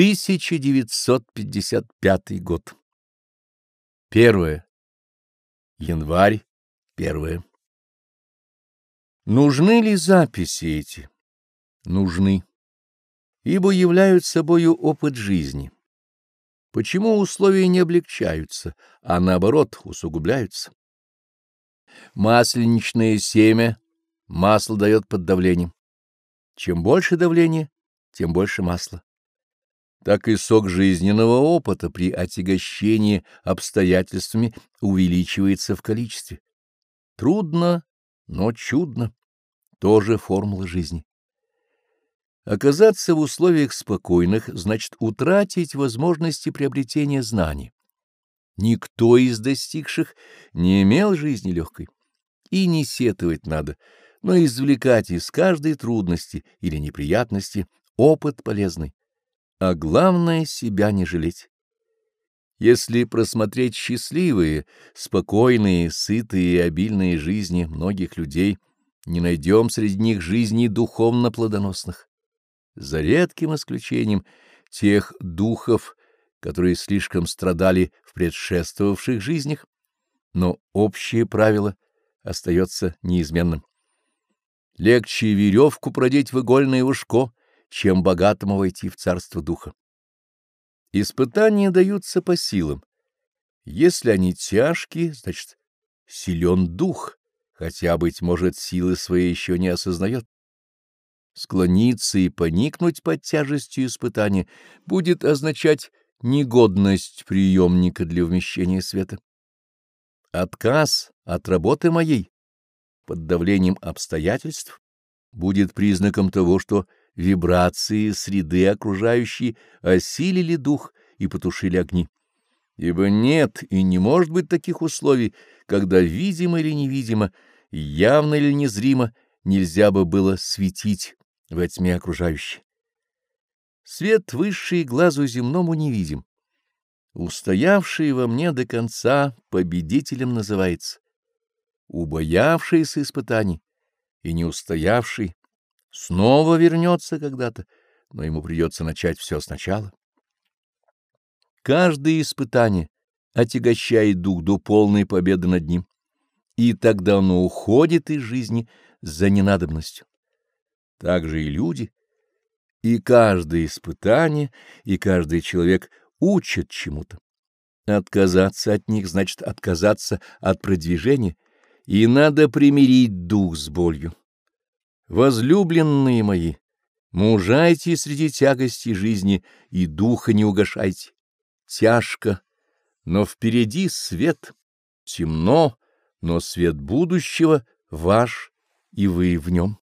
1955 год. Первое. Январь. Первое. Нужны ли записи эти? Нужны. Ибо являют собою опыт жизни. Почему условия не облегчаются, а наоборот усугубляются? Масленичное семя масло дает под давлением. Чем больше давления, тем больше масла. Так и сок жизненного опыта при отягощении обстоятельствами увеличивается в количестве. Трудно, но чудно. Тоже формула жизни. Оказаться в условиях спокойных значит утратить возможности приобретения знаний. Никто из достигших не имел жизни легкой. И не сетовать надо, но извлекать из каждой трудности или неприятности опыт полезный. А главное — себя не жалеть. Если просмотреть счастливые, спокойные, сытые и обильные жизни многих людей, не найдем среди них жизней духовно плодоносных. За редким исключением тех духов, которые слишком страдали в предшествовавших жизнях, но общее правило остается неизменным. Легче веревку продеть в игольное ушко, чем богатому войти в царство духа. Испытания даются по силам. Если они тяжкие, значит, силен дух, хотя, быть может, силы свои еще не осознает. Склониться и поникнуть под тяжестью испытания будет означать негодность приемника для вмещения света. Отказ от работы моей под давлением обстоятельств будет признаком того, что вибрации среды окружающей осилили дух и потушили огни. Ибо нет и не может быть таких условий, когда видимо или невидимо, явно или незримо нельзя бы было светить во тьме окружающей. Свет высший глазу земному не видим. Устоявший во мне до конца победителем называется. Убоявшийся испытаний и не устоявший снова вернется когда-то, но ему придется начать все сначала. Каждое испытание отягощает дух до полной победы над ним, и тогда оно уходит из жизни за ненадобностью так же и люди. И каждое испытание, и каждый человек учат чему-то. Отказаться от них значит отказаться от продвижения, и надо примирить дух с болью. Возлюбленные мои, мужайте среди тягостей жизни и духа не угашайте. Тяжко, но впереди свет, темно, но свет будущего ваш, и вы в нем.